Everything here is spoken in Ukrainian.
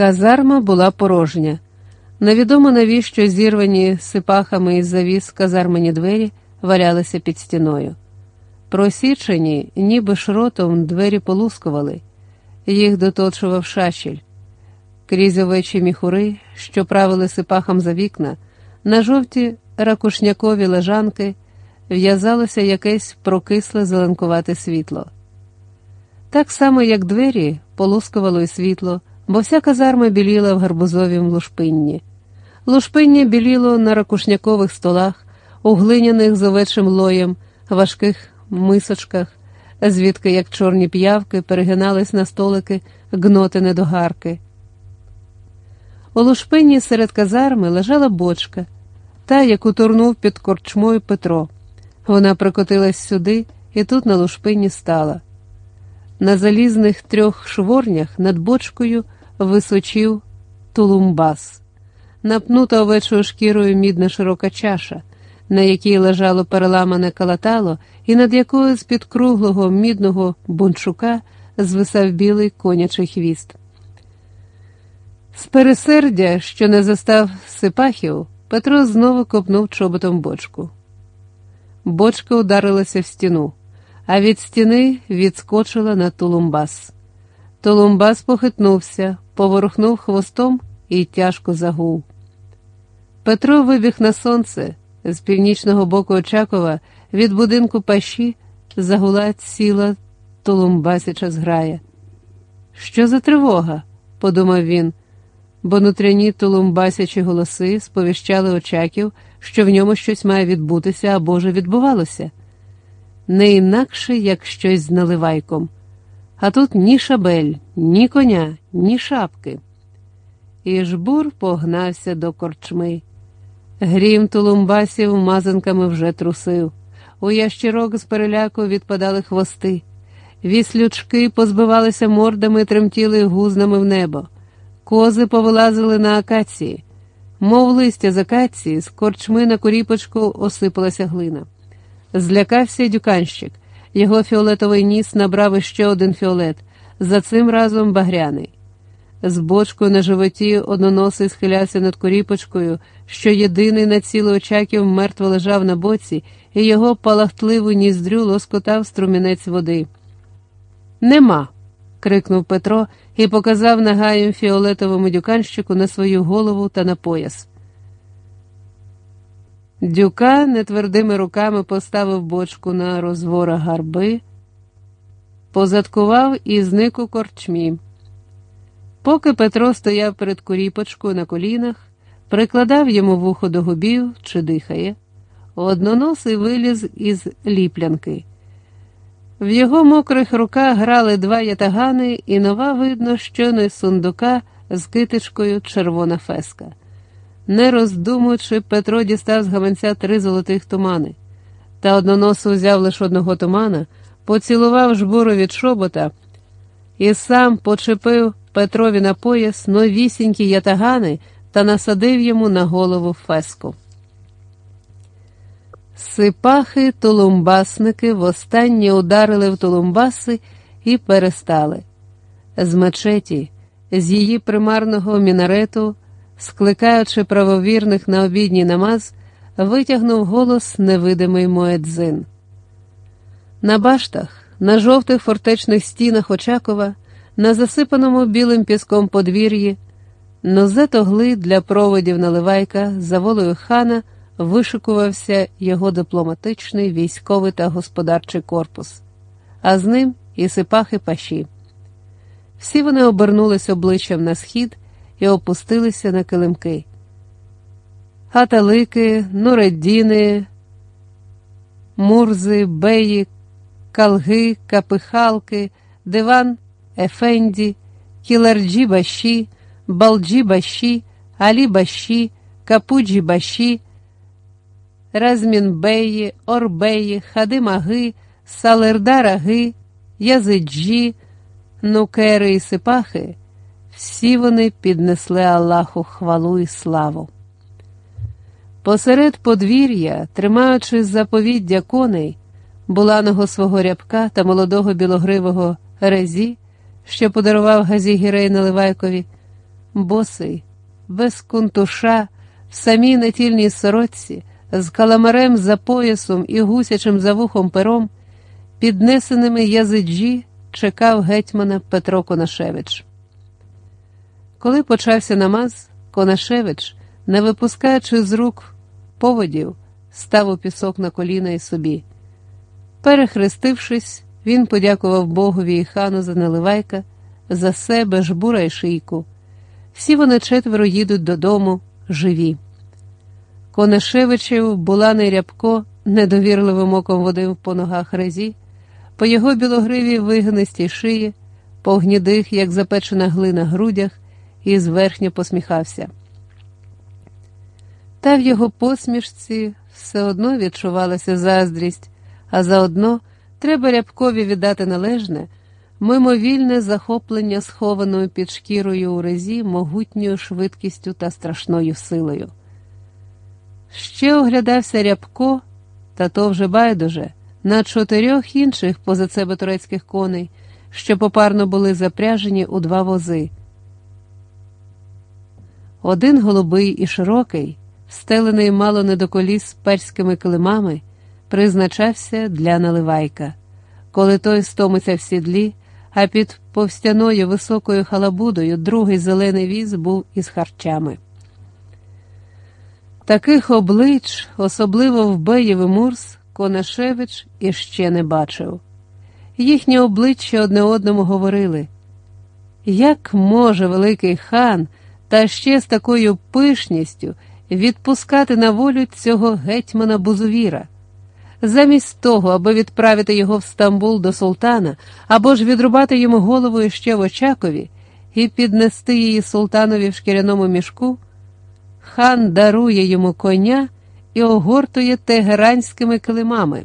Казарма була порожня. Невідомо навіщо зірвані сипахами із завіс казармені двері валялися під стіною. Просічені, ніби шротом, двері полускували, їх доточував шашіль. Крізь овечі міхури, що правили сипахам за вікна, на жовті ракушнякові лежанки в'язалося якесь прокисле зеленкувате світло. Так само, як двері, полускувало й світло, бо вся казарма біліла в гарбузовім лушпинні. Лушпиння біліло на ракушнякових столах, у глиняних з овечим лоєм, важких мисочках, звідки, як чорні п'явки, перегинались на столики гноти недогарки. У лушпинні серед казарми лежала бочка, та, яку турнув під корчмою Петро. Вона прикотилась сюди і тут на лушпині стала. На залізних трьох шворнях над бочкою височив тулумбас, напнута овечою шкірою мідна широка чаша, на якій лежало переламане калатало, і над якою з під круглого мідного бунчука звисав білий конячий хвіст. З пересердя, що не застав сипахів, Петро знову копнув чоботом бочку. Бочка ударилася в стіну, а від стіни відскочила на тулумбас. Тулумбас похитнувся, поворухнув хвостом і тяжко загув. Петро вибіг на сонце з північного боку Очакова від будинку паші загула ціла тулумбасяча зграя. Що за тривога? подумав він бо нутряні тулумбасячі голоси сповіщали очаків, що в ньому щось має відбутися або вже відбувалося, не інакше, як щось з наливайком. А тут ні шабель, ні коня, ні шапки. І жбур погнався до корчми. Грім тулумбасів мазанками вже трусив. У ящірок з переляку відпадали хвости. Віслючки позбивалися мордами тремтіли гузнами в небо. Кози повилазили на акації, мов листя з акації, з корчми на куріпочку осипалася глина. Злякався дюканщик, його фіолетовий ніс набрав іще один фіолет, за цим разом багряний. З бочкою на животі одноносий схилявся над куріпочкою, що єдиний на цілий очаків мертво лежав на боці, і його палахтливу ніздрю лоскотав струмінець води. Нема крикнув Петро і показав нагаєм фіолетовому дюканщику на свою голову та на пояс. Дюка нетвердими руками поставив бочку на розвора гарби, позадкував і зник у корчмі. Поки Петро стояв перед куріпочкою на колінах, прикладав йому вухо до губів чи дихає, одноносий виліз із ліплянки. В його мокрих руках грали два ятагани, і нова видно, що не сундука з китичкою червона феска. Не роздумуючи, Петро дістав з гаманця три золотих тумани. Та одноносу взяв лише одного тумана, поцілував жбуру від шобота і сам почепив Петрові на пояс новісінькі ятагани та насадив йому на голову феску. Сипахи тулумбасники востаннє ударили в тулумбаси і перестали. З мечеті, з її примарного мінарету, скликаючи правовірних на обідній намаз, витягнув голос невидимий Моедзин. На баштах, на жовтих фортечних стінах Очакова, на засипаному білим піском подвір'ї, нозе тогли для проводів наливайка за волею хана вишикувався його дипломатичний військовий та господарчий корпус, а з ним і сипахи паші. Всі вони обернулись обличчям на схід і опустилися на килимки. Гаталики, нуреддіни, мурзи, беї, калги, капихалки, диван, ефенді, кіларджі баші, балджі баші, алі баші, капуджі баші. Размінбеї, Орбеї, Хадимаги, Салердараги, Язиджі, Нукери і Сипахи, всі вони піднесли Аллаху хвалу і славу. Посеред подвір'я, тримаючи заповіддя коней, буланого свого рябка та молодого білогривого резі, що подарував Газі Гірей Наливайкові, босий, без кунтуша, в самій натільній сорочці, з каламарем за поясом і гусячим за вухом пером, піднесеними язиджі чекав гетьмана Петро Конашевич. Коли почався намаз, Конашевич, не випускаючи з рук поводів, став у пісок на коліна і собі. Перехрестившись, він подякував Богові і хану за наливайка, за себе, жбура й шийку. Всі вони четверо їдуть додому живі. Конашевичів Буланий Рябко недовірливим оком водив по ногах резі, по його білогривій вигнистій шиї, по гнідих, як запечена глина грудях, і зверхньо посміхався. Та в його посмішці все одно відчувалася заздрість, а заодно треба рябкові віддати належне, мимовільне захоплення схованою під шкірою у резі могутньою швидкістю та страшною силою. Ще оглядався рябко, та то вже байдуже, на чотирьох інших поза себе турецьких коней, що попарно були запряжені у два вози. Один голубий і широкий, стелений мало не до коліс перськими килимами, призначався для наливайка. Коли той стомиться в сідлі, а під повстяною високою халабудою другий зелений віз був із харчами. Таких облич, особливо в Беєві Мурс, Конашевич іще не бачив. Їхні обличчя одне одному говорили, як може великий хан та ще з такою пишністю відпускати на волю цього гетьмана Бузувіра, замість того, аби відправити його в Стамбул до султана, або ж відрубати йому голову іще в Очакові і піднести її султанові в шкіряному мішку, хан дарує йому коня і огортує тегеранськими килимами.